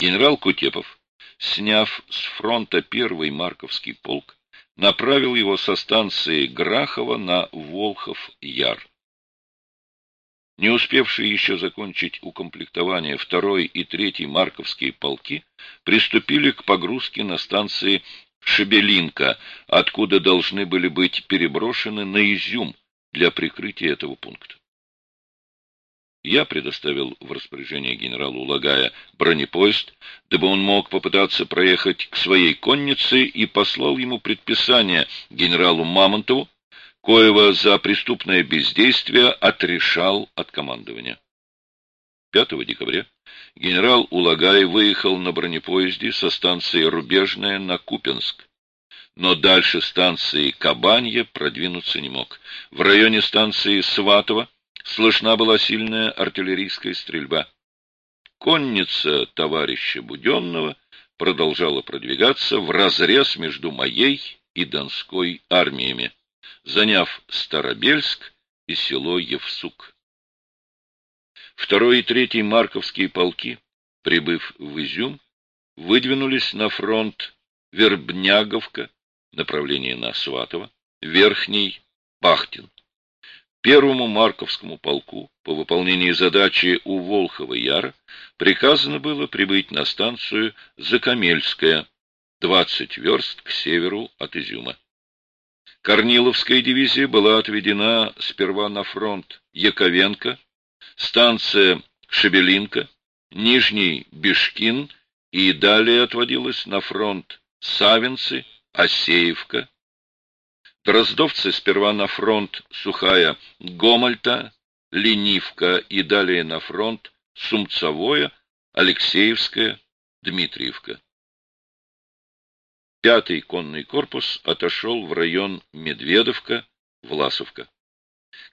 Генерал Кутепов, сняв с фронта первый Марковский полк, направил его со станции Грахова на Волхов-Яр. Не успевшие еще закончить укомплектование второй и третий Марковские полки приступили к погрузке на станции Шебелинка, откуда должны были быть переброшены на Изюм для прикрытия этого пункта. Я предоставил в распоряжение генералу Лагая бронепоезд, дабы он мог попытаться проехать к своей коннице и послал ему предписание генералу Мамонтову, коего за преступное бездействие отрешал от командования. 5 декабря генерал Улагай выехал на бронепоезде со станции Рубежная на Купенск, но дальше станции Кабанье продвинуться не мог. В районе станции Сватово слышна была сильная артиллерийская стрельба. Конница товарища Буденного продолжала продвигаться в разрез между моей и Донской армиями, заняв Старобельск и село Евсук. Второй и третий марковские полки, прибыв в Изюм, выдвинулись на фронт Вербняговка, направление на Сватово, Верхний Пахтин. Первому Марковскому полку по выполнении задачи у Волхова-Яра приказано было прибыть на станцию Закамельская, 20 верст к северу от Изюма. Корниловская дивизия была отведена сперва на фронт Яковенко, станция Шебелинка, Нижний Бешкин и далее отводилась на фронт Савинцы, Осеевка, Дроздовцы сперва на фронт Сухая Гомольта, Ленивка и далее на фронт Сумцовое, Алексеевская, Дмитриевка. Пятый конный корпус отошел в район Медведовка, Власовка.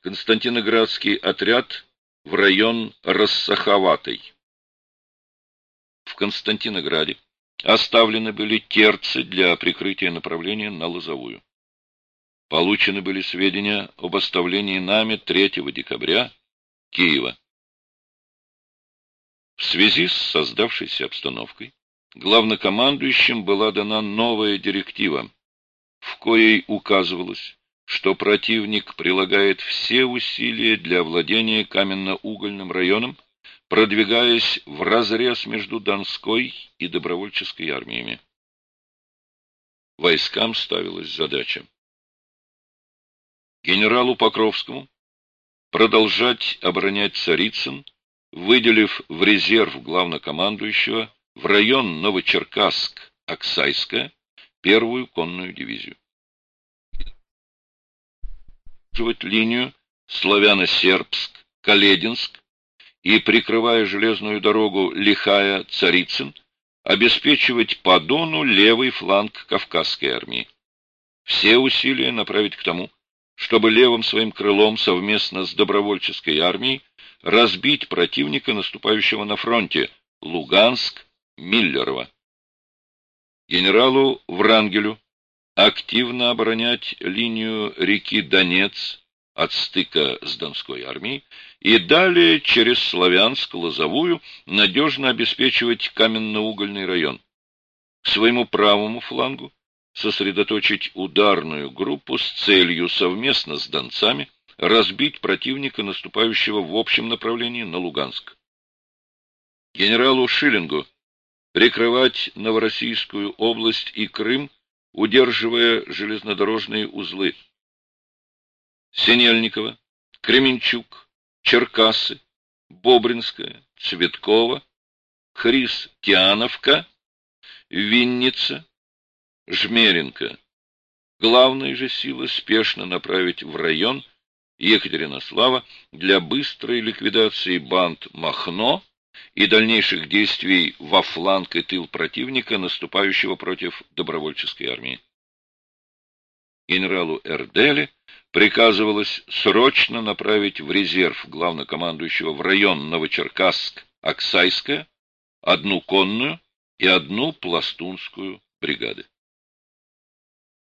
Константиноградский отряд в район Рассаховатой. В Константинограде оставлены были терцы для прикрытия направления на Лозовую. Получены были сведения об оставлении нами 3 декабря Киева. В связи с создавшейся обстановкой главнокомандующим была дана новая директива, в коей указывалось, что противник прилагает все усилия для владения каменно-угольным районом, продвигаясь в разрез между Донской и добровольческой армиями. Войскам ставилась задача генералу Покровскому продолжать оборонять Царицын, выделив в резерв главнокомандующего в район Новочеркасск-Оксайская первую конную дивизию. линию Славяно-Сербск, Калединск и, прикрывая железную дорогу Лихая-Царицын, обеспечивать по Дону левый фланг Кавказской армии. Все усилия направить к тому, чтобы левым своим крылом совместно с добровольческой армией разбить противника, наступающего на фронте Луганск, Миллерова. Генералу Врангелю активно оборонять линию реки Донец от стыка с Донской армией и далее через Славянск-Лозовую надежно обеспечивать каменно-угольный район. К своему правому флангу сосредоточить ударную группу с целью совместно с донцами разбить противника, наступающего в общем направлении на Луганск. Генералу Шиллингу прикрывать Новороссийскую область и Крым, удерживая железнодорожные узлы. Синельникова, Кременчук, Черкассы, Бобринская, Цветкова, Хрис-Тиановка, Винница, Жмеренко. Главные же силы спешно направить в район Екатеринослава для быстрой ликвидации банд Махно и дальнейших действий во фланг и тыл противника, наступающего против добровольческой армии. Генералу Эрдели приказывалось срочно направить в резерв главнокомандующего в район Новочеркасск-Оксайская одну конную и одну пластунскую бригады.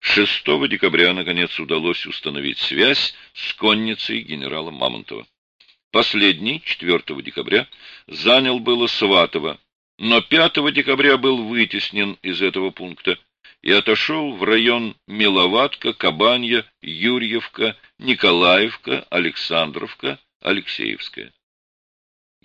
6 декабря, наконец, удалось установить связь с конницей генерала Мамонтова. Последний, 4 декабря, занял было Сватово, но 5 декабря был вытеснен из этого пункта и отошел в район Миловатка, Кабанья, Юрьевка, Николаевка, Александровка, Алексеевская.